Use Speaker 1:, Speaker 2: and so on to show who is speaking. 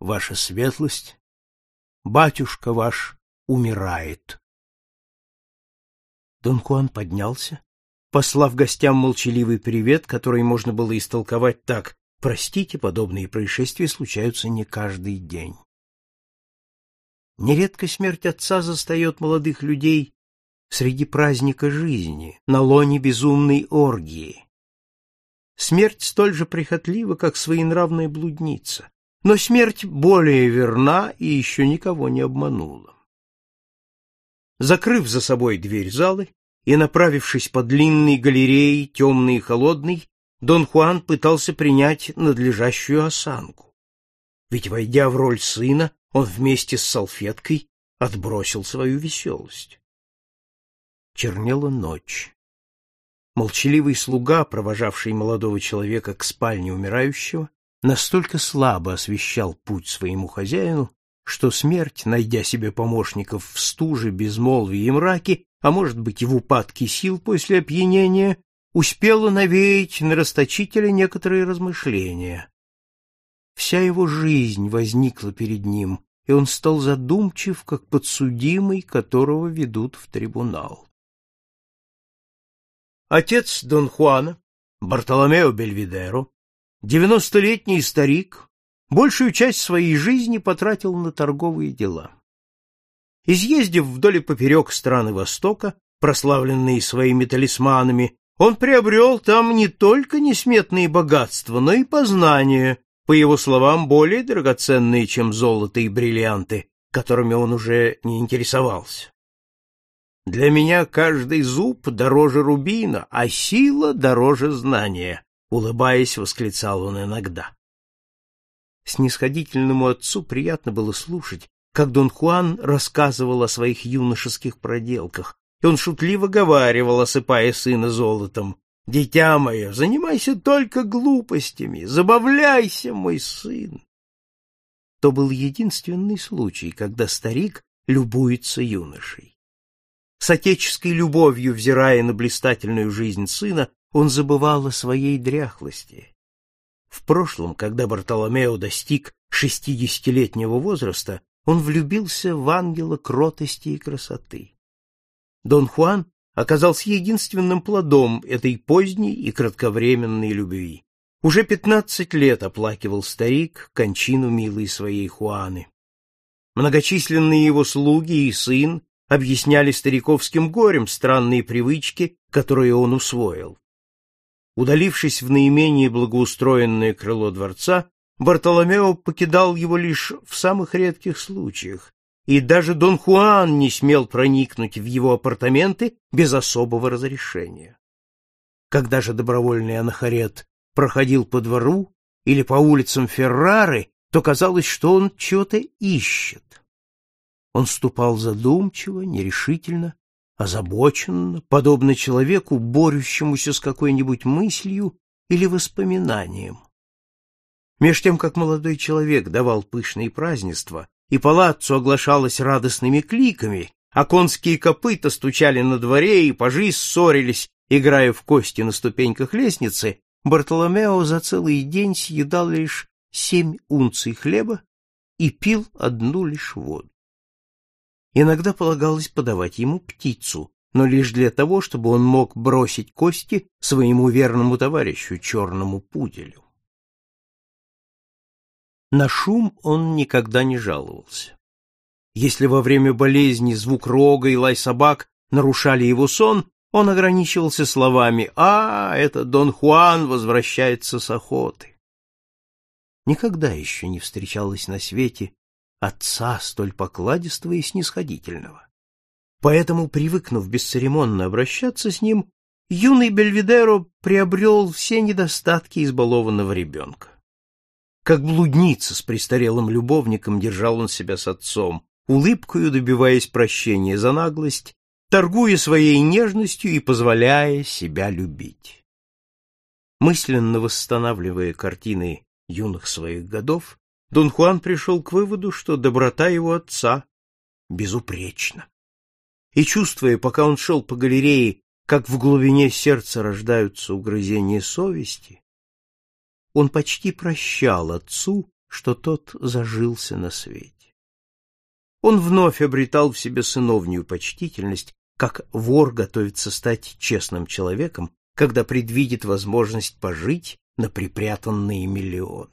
Speaker 1: ваша светлость, батюшка ваш умирает. Дон Хуан поднялся, послав гостям молчаливый привет, который можно было истолковать так «Простите, подобные происшествия случаются не каждый день». Нередко смерть отца застает молодых людей среди праздника жизни, на лоне безумной оргии. Смерть столь же прихотлива, как своенравная блудница, но смерть более верна и еще никого не обманула. Закрыв за собой дверь залы и направившись по длинной галерее, темной и холодной, Дон Хуан пытался принять надлежащую осанку. Ведь, войдя в роль сына, он вместе с салфеткой отбросил свою веселость. Чернела ночь. Молчаливый слуга, провожавший молодого человека к спальне умирающего, настолько слабо освещал путь своему хозяину, что смерть, найдя себе помощников в стуже, безмолвии и мраке, а может быть и в упадке сил после опьянения, успела навеять на расточителя некоторые размышления. Вся его жизнь возникла перед ним, и он стал задумчив, как подсудимый, которого ведут в трибунал. Отец Дон Хуана, Бартоломео Бельвидеро, девяностолетний старик, большую часть своей жизни потратил на торговые дела. Изъездив вдоль и поперек страны Востока, прославленные своими талисманами, он приобрел там не только несметные богатства, но и познания, по его словам, более драгоценные, чем золото и бриллианты, которыми он уже не интересовался. Для меня каждый зуб дороже рубина, а сила дороже знания, улыбаясь, восклицал он иногда. Снисходительному отцу приятно было слушать, как Дон Хуан рассказывал о своих юношеских проделках, и он шутливо говаривал, осыпая сына золотом: "Дитя мое, занимайся только глупостями, забавляйся, мой сын". То был единственный случай, когда старик любуется юношей. С отеческой любовью взирая на блистательную жизнь сына, он забывал о своей дряхлости. В прошлом, когда Бартоломео достиг шестидесятилетнего возраста, он влюбился в ангела кротости и красоты. Дон Хуан оказался единственным плодом этой поздней и кратковременной любви. Уже пятнадцать лет оплакивал старик кончину милой своей Хуаны. Многочисленные его слуги и сын объясняли стариковским горем странные привычки, которые он усвоил. Удалившись в наименее благоустроенное крыло дворца, Бартоломео покидал его лишь в самых редких случаях, и даже Дон Хуан не смел проникнуть в его апартаменты без особого разрешения. Когда же добровольный анахарет проходил по двору или по улицам Феррары, то казалось, что он чего-то ищет. Он ступал задумчиво, нерешительно, озабоченно, подобно человеку, борющемуся с какой-нибудь мыслью или воспоминанием. Меж тем, как молодой человек давал пышные празднества, и палаццо оглашалось радостными кликами, а конские копыта стучали на дворе, и пажи ссорились, играя в кости на ступеньках лестницы, Бартоломео за целый день съедал лишь семь унций хлеба и пил одну лишь воду. Иногда полагалось подавать ему птицу, но лишь для того, чтобы он мог бросить кости своему верному товарищу, черному пуделю. На шум он никогда не жаловался. Если во время болезни звук рога и лай собак нарушали его сон, он ограничивался словами «А, это Дон Хуан возвращается с охоты». Никогда еще не встречалось на свете отца столь покладистого и снисходительного. Поэтому, привыкнув бесцеремонно обращаться с ним, юный Бельведеро приобрел все недостатки избалованного ребенка. Как блудница с престарелым любовником держал он себя с отцом, улыбкою добиваясь прощения за наглость, торгуя своей нежностью и позволяя себя любить. Мысленно восстанавливая картины юных своих годов, Дон Хуан пришел к выводу, что доброта его отца безупречна. И чувствуя, пока он шел по галерее, как в глубине сердца рождаются угрызения совести, он почти прощал отцу что тот зажился на свете. Он вновь обретал в себе сыновнюю почтительность, как вор готовится стать честным человеком, когда предвидит возможность пожить на припрятанные миллионы.